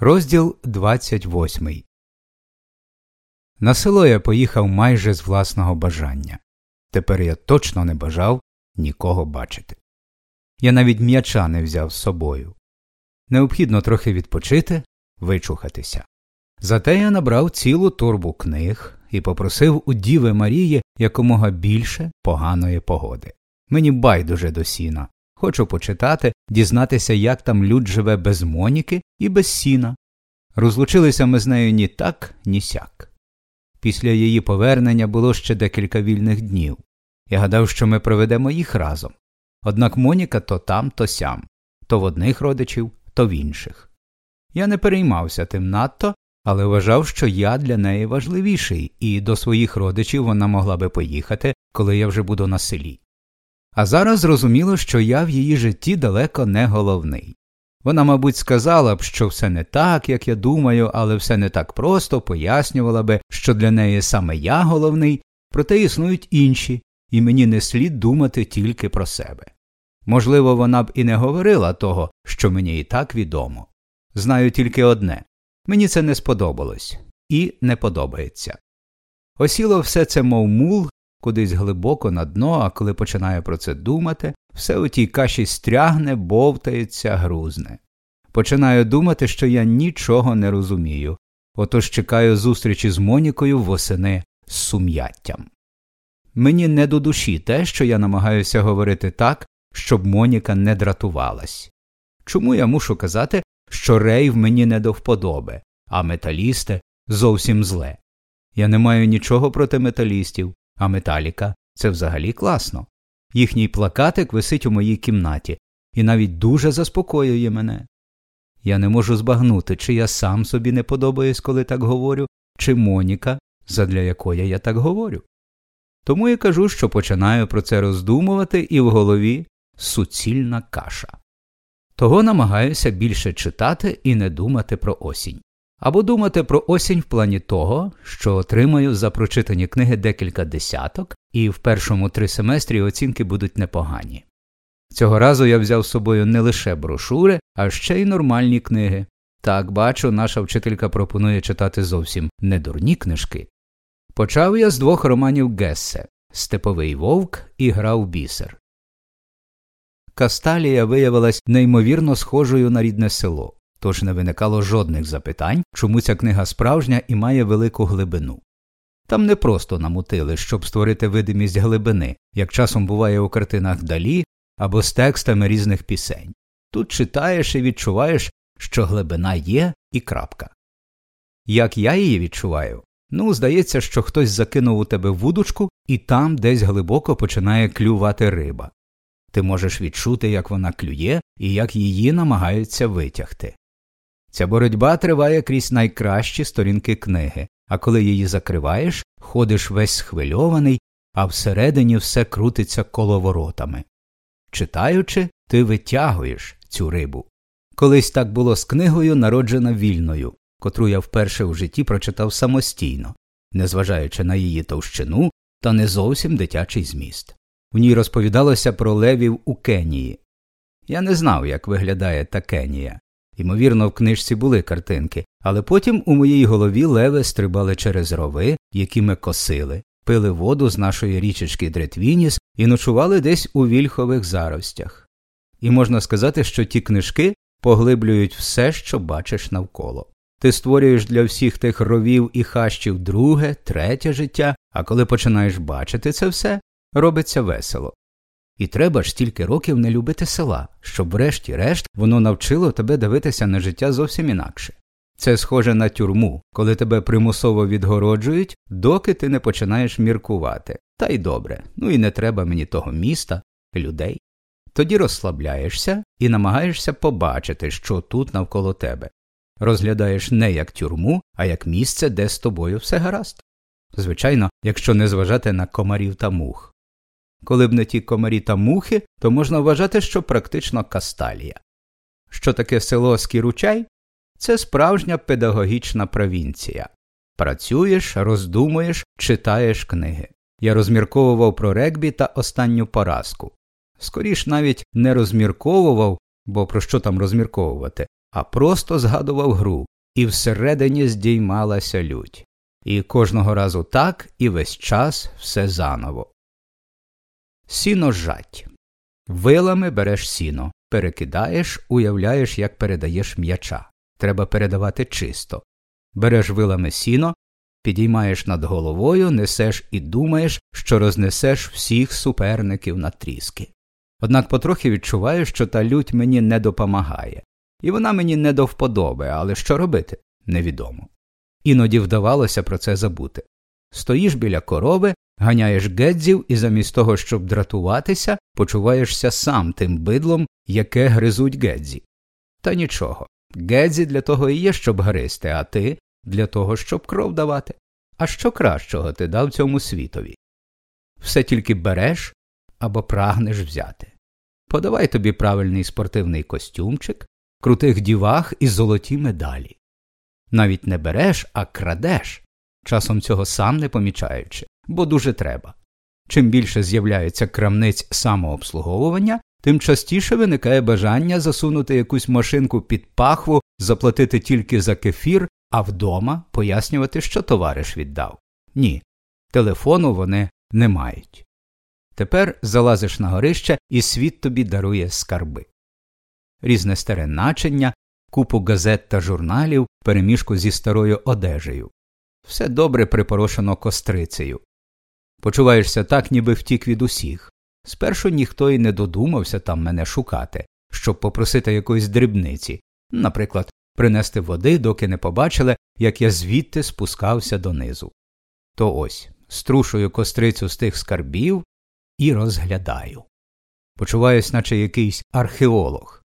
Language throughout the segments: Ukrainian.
Розділ 28 На село я поїхав майже з власного бажання. Тепер я точно не бажав нікого бачити. Я навіть м'яча не взяв з собою. Необхідно трохи відпочити, вичухатися. Зате я набрав цілу турбу книг і попросив у Діви Марії якомога більше поганої погоди. Мені байдуже до сіна. Хочу почитати, дізнатися, як там люд живе без Моніки і без сіна. Розлучилися ми з нею ні так, ні сяк. Після її повернення було ще декілька вільних днів. Я гадав, що ми проведемо їх разом. Однак Моніка то там, то сям, то в одних родичів, то в інших. Я не переймався тим надто, але вважав, що я для неї важливіший, і до своїх родичів вона могла би поїхати, коли я вже буду на селі. А зараз зрозуміло, що я в її житті далеко не головний. Вона, мабуть, сказала б, що все не так, як я думаю, але все не так просто пояснювала би, що для неї саме я головний, проте існують інші, і мені не слід думати тільки про себе. Можливо, вона б і не говорила того, що мені і так відомо. Знаю тільки одне мені це не сподобалось і не подобається. Осіло все це, мов мул, кудись глибоко на дно, а коли починаю про це думати, все у тій каші стрягне, бовтається, грузне. Починаю думати, що я нічого не розумію, отож чекаю зустрічі з Монікою восени з сум'яттям. Мені не до душі те, що я намагаюся говорити так, щоб Моніка не дратувалась. Чому я мушу казати, що рейв мені не до вподоби, а металісти зовсім зле? Я не маю нічого проти металістів, а металіка це взагалі класно. Їхній плакатик висить у моїй кімнаті і навіть дуже заспокоює мене. Я не можу збагнути, чи я сам собі не подобаюсь, коли так говорю, чи Моніка, задля якої я так говорю. Тому я кажу, що починаю про це роздумувати, і в голові суцільна каша. Того намагаюся більше читати і не думати про осінь. Або думати про осінь в плані того, що отримаю за прочитані книги декілька десяток, і в першому три семестрі оцінки будуть непогані. Цього разу я взяв з собою не лише брошури, а ще й нормальні книги. Так бачу, наша вчителька пропонує читати зовсім не дурні книжки. Почав я з двох романів Гессе Степовий вовк і Грав бісер. Касталія виявилась неймовірно схожою на рідне село, тож не виникало жодних запитань, чому ця книга справжня і має велику глибину. Там не просто намутили, щоб створити видимість глибини, як часом буває у картинах далі або з текстами різних пісень. Тут читаєш і відчуваєш, що глибина є і крапка. Як я її відчуваю? Ну, здається, що хтось закинув у тебе вудочку, і там десь глибоко починає клювати риба. Ти можеш відчути, як вона клює і як її намагаються витягти. Ця боротьба триває крізь найкращі сторінки книги, а коли її закриваєш, ходиш весь схвильований, а всередині все крутиться коловоротами. Читаючи, ти витягуєш цю рибу. Колись так було з книгою, народжена вільною, котру я вперше в житті прочитав самостійно, незважаючи на її товщину та не зовсім дитячий зміст. В ній розповідалося про левів у Кенії. Я не знав, як виглядає та Кенія. Ймовірно, в книжці були картинки, але потім у моїй голові леви стрибали через рови, які ми косили, пили воду з нашої річечки Дретвініс і ночували десь у вільхових заростях. І можна сказати, що ті книжки поглиблюють все, що бачиш навколо. Ти створюєш для всіх тих ровів і хащів друге, третє життя, а коли починаєш бачити це все, робиться весело. І треба ж стільки років не любити села, щоб врешті-решт воно навчило тебе дивитися на життя зовсім інакше. Це схоже на тюрму, коли тебе примусово відгороджують, доки ти не починаєш міркувати. Та й добре, ну і не треба мені того міста, людей. Тоді розслабляєшся і намагаєшся побачити, що тут навколо тебе. Розглядаєш не як тюрму, а як місце, де з тобою все гаразд. Звичайно, якщо не зважати на комарів та мух. Коли б не ті комарі та мухи, то можна вважати, що практично касталія. Що таке село Скіручай? Це справжня педагогічна провінція. Працюєш, роздумуєш, читаєш книги. Я розмірковував про регбі та останню поразку. Скоріш навіть не розмірковував, бо про що там розмірковувати, а просто згадував гру, і всередині здіймалася лють. І кожного разу так, і весь час все заново. Сіно жать. Вилами береш сіно, перекидаєш, уявляєш, як передаєш м'яча. Треба передавати чисто. Береш вилами сіно, підіймаєш над головою, несеш і думаєш, що рознесеш всіх суперників на тріски. Однак потрохи відчуваю, що та лють мені не допомагає, і вона мені не до вподоби, але що робити невідомо. Іноді вдавалося про це забути. Стоїш біля корови, ганяєш гедзів і замість того, щоб дратуватися, почуваєшся сам тим бидлом, яке гризуть гедзі. Та нічого. Гедзі для того і є, щоб гризти, а ти для того, щоб кров давати. А що кращого ти дав цьому світові? Все тільки береш або прагнеш взяти. Подавай тобі правильний спортивний костюмчик, крутих дівах і золоті медалі. Навіть не береш, а крадеш, часом цього сам не помічаючи, бо дуже треба. Чим більше з'являється крамниць самообслуговування, тим частіше виникає бажання засунути якусь машинку під пахву, заплатити тільки за кефір, а вдома пояснювати, що товариш віддав. Ні, телефону вони не мають. Тепер залазиш на горище, і світ тобі дарує скарби. Різне старе начення, купу газет та журналів, перемішку зі старою одежею. Все добре припорошено кострицею. Почуваєшся так, ніби втік від усіх. Спершу ніхто й не додумався там мене шукати, щоб попросити якоїсь дрібниці, наприклад, принести води, доки не побачили, як я звідти спускався донизу. То ось струшую кострицю з тих скарбів і розглядаю. Почуваюсь, наче якийсь археолог.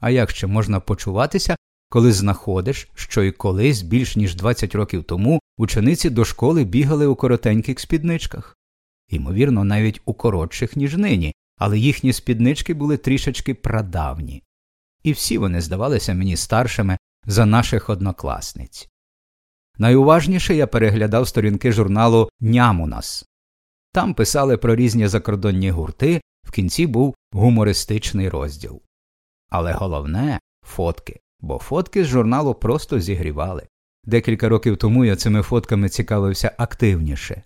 А як ще можна почуватися, коли знаходиш, що і колись більш ніж 20 років тому учениці до школи бігали у коротеньких спідничках, ймовірно, навіть у коротших, ніж нині, але їхні спіднички були трішечки прадавні, і всі вони здавалися мені старшими за наших однокласниць. Найуважніше я переглядав сторінки журналу Нямунас. Там писали про різні закордонні гурти, в кінці був гумористичний розділ. Але головне фотки, бо фотки з журналу просто зігрівали. Декілька років тому я цими фотками цікавився активніше,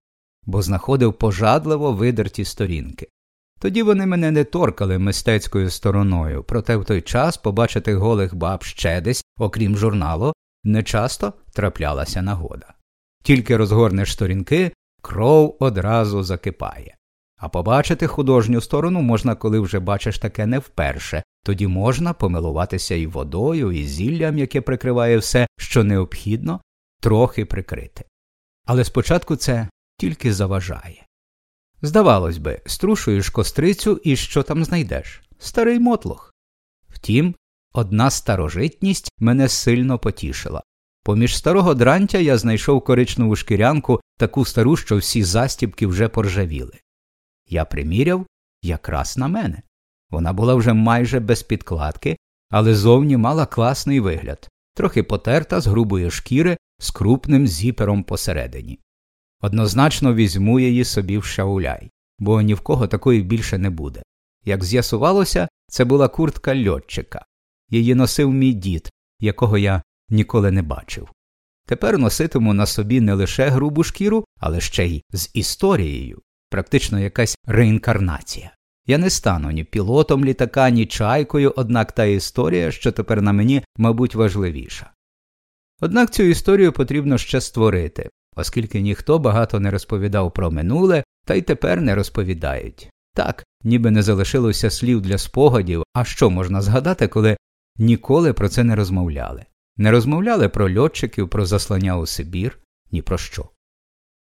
бо знаходив пожадливо видерті сторінки. Тоді вони мене не торкали мистецькою стороною, проте в той час побачити голих баб ще десь, окрім журналу, нечасто траплялася нагода. Тільки розгорнеш сторінки, кров одразу закипає. А побачити художню сторону можна, коли вже бачиш таке не вперше, тоді можна помилуватися і водою, і зіллям, яке прикриває все, що необхідно, трохи прикрити. Але спочатку це тільки заважає. Здавалось би, струшуєш кострицю і що там знайдеш? Старий мотлох. Втім, одна старожитність мене сильно потішила. Поміж старого дрантя я знайшов коричневу шкірянку, таку стару, що всі застібки вже поржавіли. Я приміряв якраз на мене. Вона була вже майже без підкладки, але зовні мала класний вигляд, трохи потерта з грубої шкіри з крупним зіпером посередині. Однозначно візьму її собі в шауляй, бо ні в кого такої більше не буде. Як з'ясувалося, це була куртка льотчика. Її носив мій дід, якого я ніколи не бачив. Тепер носитиму на собі не лише грубу шкіру, але ще й з історією, практично якась реінкарнація. Я не стану ні пілотом літака, ні чайкою, однак та історія, що тепер на мені, мабуть, важливіша. Однак цю історію потрібно ще створити, оскільки ніхто багато не розповідав про минуле, та й тепер не розповідають. Так, ніби не залишилося слів для спогадів, а що можна згадати, коли ніколи про це не розмовляли. Не розмовляли про льотчиків, про заслання у Сибір, ні про що.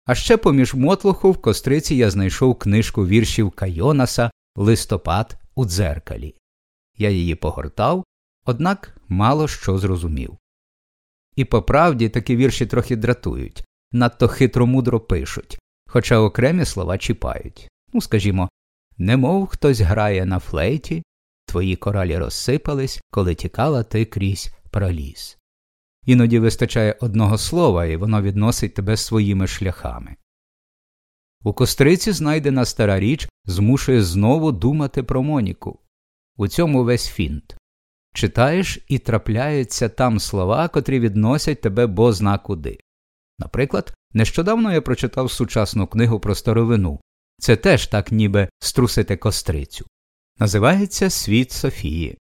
А ще поміж мотлуху в костриці я знайшов книжку віршів Кайонаса Листопад у дзеркалі. Я її погортав, однак мало що зрозумів. І по правді такі вірші трохи дратують, надто хитро мудро пишуть, хоча окремі слова чіпають. Ну, скажімо, немов хтось грає на флейті, твої коралі розсипались, коли тікала ти крізь проліз. Іноді вистачає одного слова, і воно відносить тебе своїми шляхами. У костриці знайдена стара річ змушує знову думати про Моніку. У цьому весь фінт. читаєш і трапляються там слова, котрі відносять тебе бозна куди. Наприклад, нещодавно я прочитав сучасну книгу про старовину це теж так ніби струсити кострицю. Називається Світ Софії.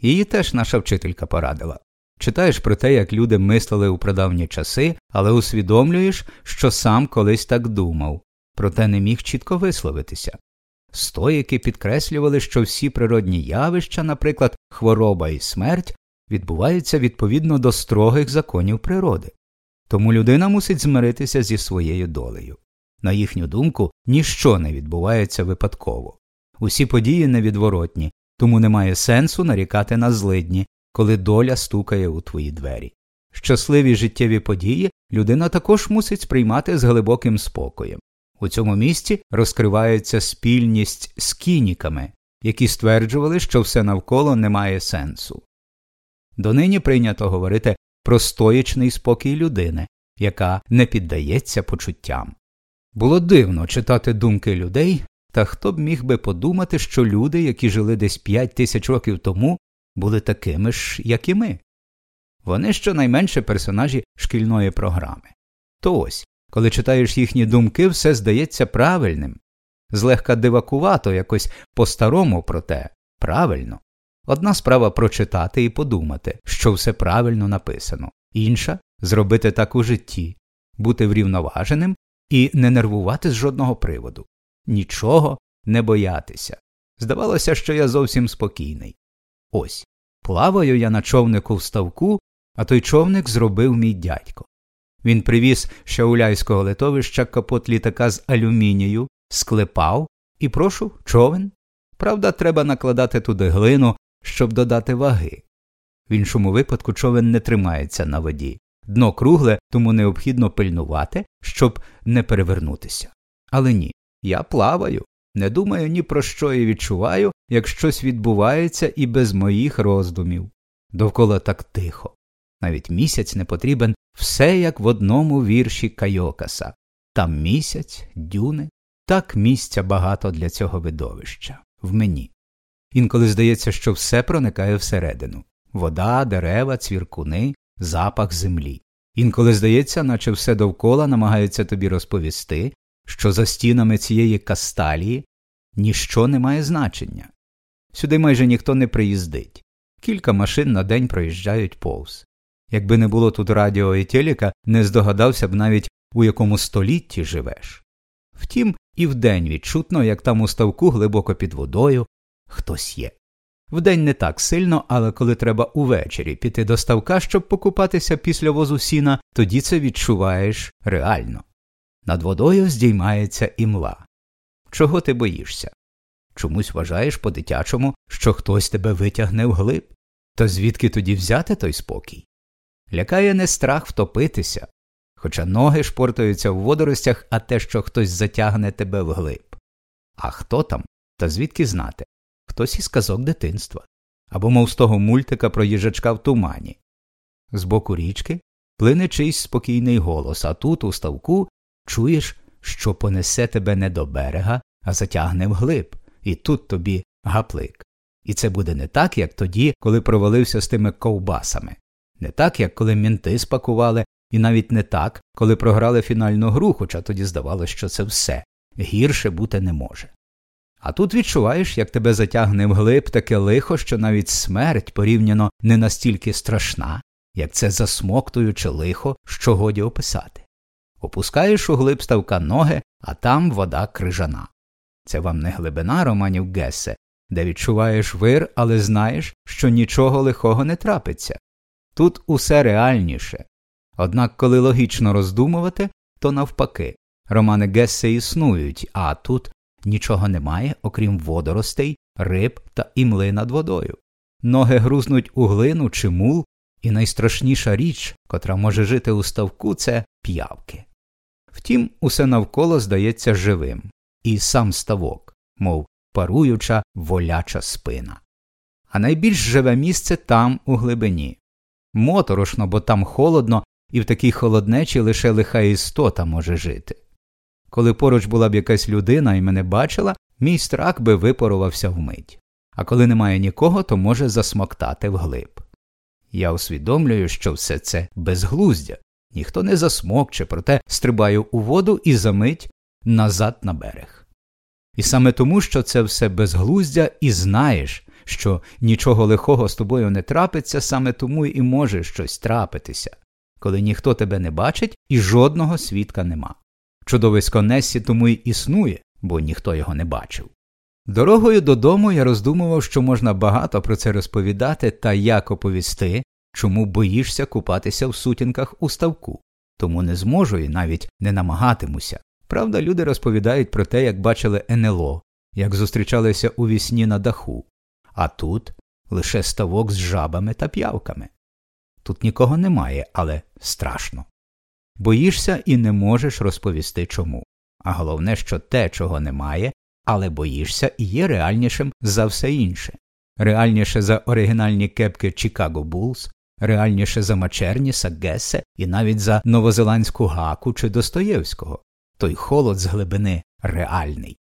Її теж наша вчителька порадила. Читаєш про те, як люди мислили у прадавні часи, але усвідомлюєш, що сам колись так думав, проте не міг чітко висловитися. Стоїки підкреслювали, що всі природні явища, наприклад, хвороба і смерть, відбуваються відповідно до строгих законів природи. Тому людина мусить змиритися зі своєю долею. На їхню думку, ніщо не відбувається випадково. Усі події невідворотні, тому немає сенсу нарікати на злидні, коли доля стукає у твої двері. Щасливі життєві події людина також мусить сприймати з глибоким спокоєм. У цьому місці розкривається спільність з кініками, які стверджували, що все навколо не має сенсу. Донині прийнято говорити про стоячний спокій людини, яка не піддається почуттям. Було дивно читати думки людей, та хто б міг би подумати, що люди, які жили десь п'ять тисяч років тому, були такими ж, як і ми. Вони щонайменше персонажі шкільної програми. То ось, коли читаєш їхні думки, все здається правильним, злегка дивакувато, якось по старому, проте правильно. Одна справа прочитати і подумати, що все правильно написано, інша зробити так у житті, бути врівноваженим і не нервувати з жодного приводу, нічого не боятися. Здавалося, що я зовсім спокійний. Ось плаваю я на човнику в ставку, а той човник зробив мій дядько. Він привіз шауляйського литовища капот літака з алюмінію, склепав і прошу човен. Правда, треба накладати туди глину, щоб додати ваги. В іншому випадку човен не тримається на воді. Дно кругле, тому необхідно пильнувати, щоб не перевернутися. Але ні, я плаваю, не думаю ні про що і відчуваю, як щось відбувається і без моїх роздумів. Довкола так тихо. Навіть місяць не потрібен все як в одному вірші Кайокаса там місяць, дюни, так місця багато для цього видовища в мені. Інколи здається, що все проникає всередину вода, дерева, цвіркуни, запах землі. Інколи здається, наче все довкола намагається тобі розповісти, що за стінами цієї касталії ніщо не має значення. Сюди майже ніхто не приїздить. Кілька машин на день проїжджають повз. Якби не було тут радіо і телека, не здогадався б навіть, у якому столітті живеш. Втім, і вдень відчутно, як там у ставку глибоко під водою хтось є. Вдень не так сильно, але коли треба увечері піти до ставка, щоб покупатися після возу сіна, тоді це відчуваєш реально. Над водою здіймається імла. Чого ти боїшся? Чомусь вважаєш по дитячому, що хтось тебе витягне вглиб? То звідки тоді взяти той спокій? Лякає не страх втопитися, хоча ноги шпортаються в водоростях, а те, що хтось затягне тебе вглиб. А хто там, та звідки знати? Хтось із казок дитинства або мов з того мультика про їжачка в тумані. З боку річки плине чийсь спокійний голос, а тут, у ставку, чуєш, що понесе тебе не до берега, а затягне вглиб, і тут тобі гаплик. І це буде не так, як тоді, коли провалився з тими ковбасами, не так, як коли мінти спакували, і навіть не так, коли програли фінальну гру, хоча тоді здавалося, що це все гірше бути не може. А тут відчуваєш, як тебе затягне вглиб таке лихо, що навіть смерть порівняно не настільки страшна, як це засмоктуюче лихо, що годі описати. Опускаєш у глиб ставка ноги, а там вода крижана. Це вам не глибина романів Гессе, де відчуваєш вир, але знаєш, що нічого лихого не трапиться. Тут усе реальніше. Однак, коли логічно роздумувати, то навпаки, романи Гессе існують, а тут нічого немає, окрім водоростей, риб та імли над водою. Ноги грузнуть у глину чи мул, і найстрашніша річ, котра може жити у ставку, це п'явки. Втім, усе навколо здається живим, і сам ставок, мов паруюча воляча спина. А найбільш живе місце там, у глибині. Моторошно, бо там холодно, і в такій холоднечі лише лиха істота може жити. Коли поруч була б якась людина і мене бачила, мій страх би випарувався вмить. а коли немає нікого, то може засмоктати вглиб. Я усвідомлюю, що все це безглуздя, ніхто не засмокче, проте стрибаю у воду і замить назад на берег. І саме тому, що це все безглуздя, і знаєш, що нічого лихого з тобою не трапиться, саме тому і може щось трапитися, коли ніхто тебе не бачить і жодного свідка нема. Чудовисько Нессі тому й існує, бо ніхто його не бачив. Дорогою додому я роздумував, що можна багато про це розповідати та як оповісти, чому боїшся купатися в сутінках у ставку, тому не зможу і навіть не намагатимуся. Правда, люди розповідають про те, як бачили НЛО, як зустрічалися у вісні на даху, а тут лише ставок з жабами та п'явками. Тут нікого немає, але страшно. Боїшся і не можеш розповісти чому. А головне, що те, чого немає, але боїшся і є реальнішим за все інше, реальніше за оригінальні кепки Чикаго Булс, реальніше за Мачерніса, Гесе і навіть за новозеландську гаку чи Достоєвського. Той холод з глибини реальний.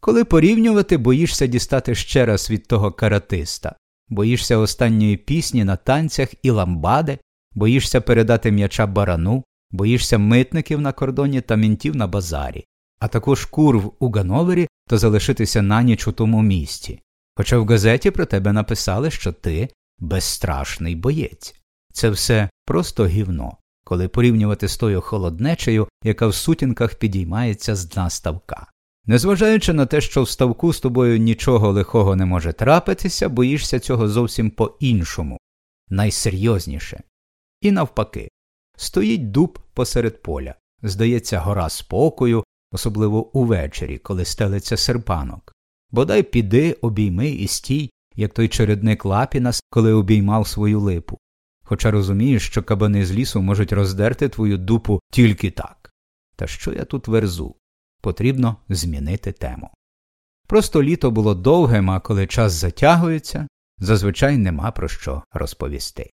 Коли порівнювати, боїшся дістати ще раз від того каратиста, боїшся останньої пісні на танцях і ламбади, боїшся передати м'яча барану, боїшся митників на кордоні та мінтів на базарі, а також курв у Гановері та залишитися на ніч у тому місці. Хоча в газеті про тебе написали, що ти безстрашний боєць. Це все просто гівно, коли порівнювати з тою холоднечею, яка в сутінках підіймається з дна ставка. Незважаючи на те, що в ставку з тобою нічого лихого не може трапитися, боїшся цього зовсім по іншому, найсерйозніше. І навпаки, стоїть дуб посеред поля, здається, гора спокою, особливо увечері, коли стелиться серпанок. Бодай піди, обійми і стій, як той чередник Лапінас, коли обіймав свою липу. Хоча розумієш, що кабани з лісу можуть роздерти твою дупу тільки так. Та що я тут верзу? Потрібно змінити тему. Просто літо було довгим, а коли час затягується, зазвичай нема про що розповісти.